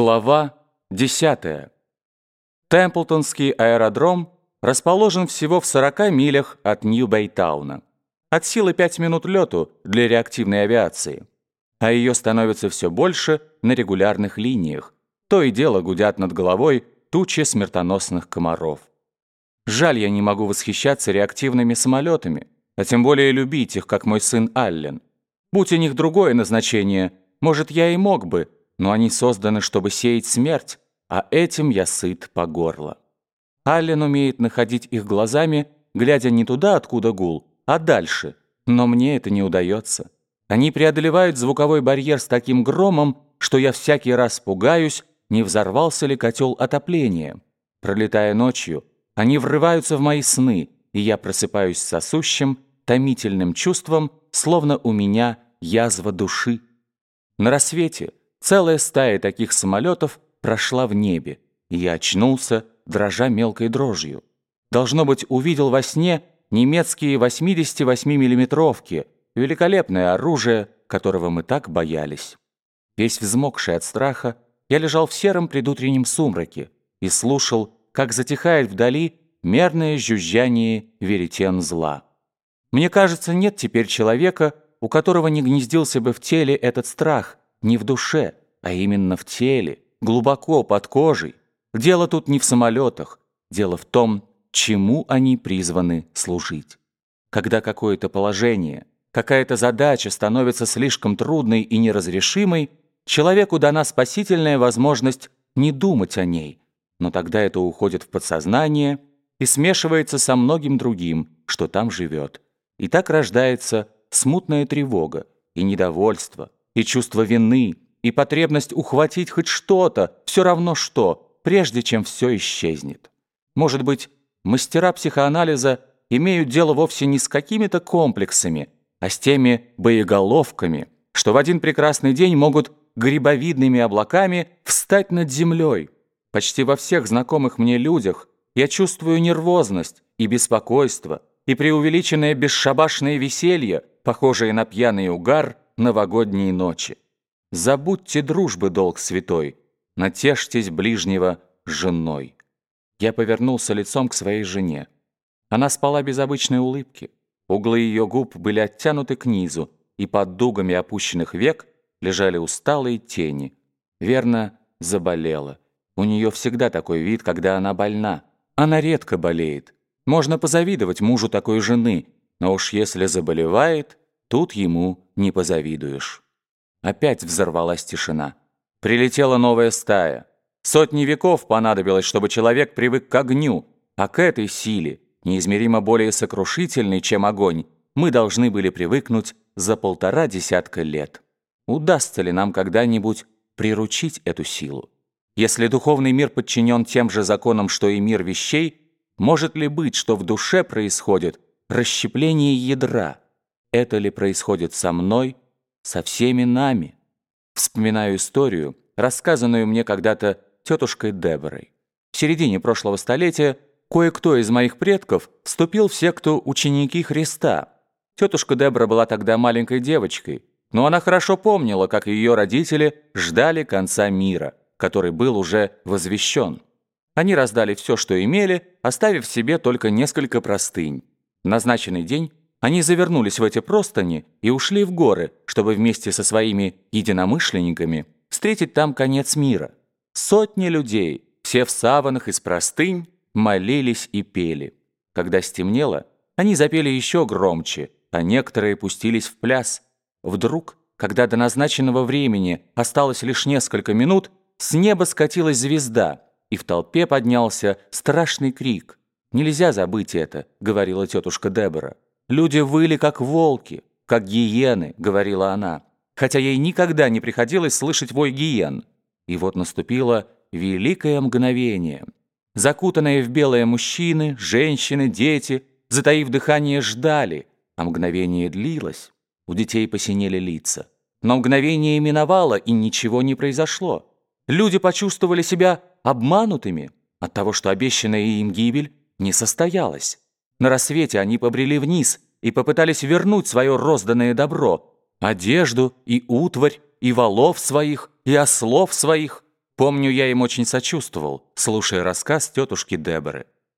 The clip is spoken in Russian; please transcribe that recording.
Глава 10. Темплтонский аэродром расположен всего в 40 милях от Нью-Бэйтауна. От силы 5 минут лету для реактивной авиации. А ее становится все больше на регулярных линиях. То и дело гудят над головой тучи смертоносных комаров. Жаль, я не могу восхищаться реактивными самолетами, а тем более любить их, как мой сын Аллен. Будь у них другое назначение, может, я и мог бы, но они созданы, чтобы сеять смерть, а этим я сыт по горло. Аллен умеет находить их глазами, глядя не туда, откуда гул, а дальше, но мне это не удается. Они преодолевают звуковой барьер с таким громом, что я всякий раз пугаюсь, не взорвался ли котел отопления. Пролетая ночью, они врываются в мои сны, и я просыпаюсь сосущим, томительным чувством, словно у меня язва души. На рассвете Целая стая таких самолетов прошла в небе, и я очнулся, дрожа мелкой дрожью. Должно быть, увидел во сне немецкие 88-миллиметровки, великолепное оружие, которого мы так боялись. Весь взмокший от страха, я лежал в сером предутреннем сумраке и слушал, как затихает вдали мерное жужжание веретен зла. Мне кажется, нет теперь человека, у которого не гнездился бы в теле этот страх, не в душе, а именно в теле, глубоко под кожей. Дело тут не в самолетах, дело в том, чему они призваны служить. Когда какое-то положение, какая-то задача становится слишком трудной и неразрешимой, человеку дана спасительная возможность не думать о ней, но тогда это уходит в подсознание и смешивается со многим другим, что там живет. И так рождается смутная тревога и недовольство, и чувство вины, и потребность ухватить хоть что-то, все равно что, прежде чем все исчезнет. Может быть, мастера психоанализа имеют дело вовсе не с какими-то комплексами, а с теми боеголовками, что в один прекрасный день могут грибовидными облаками встать над землей. Почти во всех знакомых мне людях я чувствую нервозность и беспокойство, и преувеличенное бесшабашное веселье, похожее на пьяный угар новогодние ночи. Забудьте дружбы долг святой, натешьтесь ближнего женой. Я повернулся лицом к своей жене. Она спала без обычной улыбки. Углы ее губ были оттянуты к низу, и под дугами опущенных век лежали усталые тени. Верно, заболела. У нее всегда такой вид, когда она больна. Она редко болеет. Можно позавидовать мужу такой жены, но уж если заболевает, тут ему не позавидуешь. Опять взорвалась тишина. Прилетела новая стая. Сотни веков понадобилось, чтобы человек привык к огню, а к этой силе, неизмеримо более сокрушительной, чем огонь, мы должны были привыкнуть за полтора десятка лет. Удастся ли нам когда-нибудь приручить эту силу? Если духовный мир подчинен тем же законам, что и мир вещей, может ли быть, что в душе происходит расщепление ядра? Это ли происходит со мной – со всеми нами. Вспоминаю историю, рассказанную мне когда-то тетушкой Деборой. В середине прошлого столетия кое-кто из моих предков вступил в секту ученики Христа. Тетушка Дебора была тогда маленькой девочкой, но она хорошо помнила, как ее родители ждали конца мира, который был уже возвещен. Они раздали все, что имели, оставив себе только несколько простынь. В назначенный день они завернулись в эти простыни и ушли в горы, чтобы вместе со своими единомышленниками встретить там конец мира. Сотни людей, все в саванах из простынь, молились и пели. Когда стемнело, они запели еще громче, а некоторые пустились в пляс. Вдруг, когда до назначенного времени осталось лишь несколько минут, с неба скатилась звезда, и в толпе поднялся страшный крик. «Нельзя забыть это», — говорила тетушка Дебора. Люди выли, как волки, как гиены, говорила она, хотя ей никогда не приходилось слышать вой гиен. И вот наступило великое мгновение. Закутанные в белое мужчины, женщины, дети, затаив дыхание, ждали, а мгновение длилось. У детей посинели лица. Но мгновение миновало, и ничего не произошло. Люди почувствовали себя обманутыми от того, что обещанная им гибель не состоялась. На рассвете они побрели вниз и попытались вернуть свое розданное добро, одежду и утварь, и валов своих, и ослов своих. Помню, я им очень сочувствовал, слушая рассказ тетушки Деборы.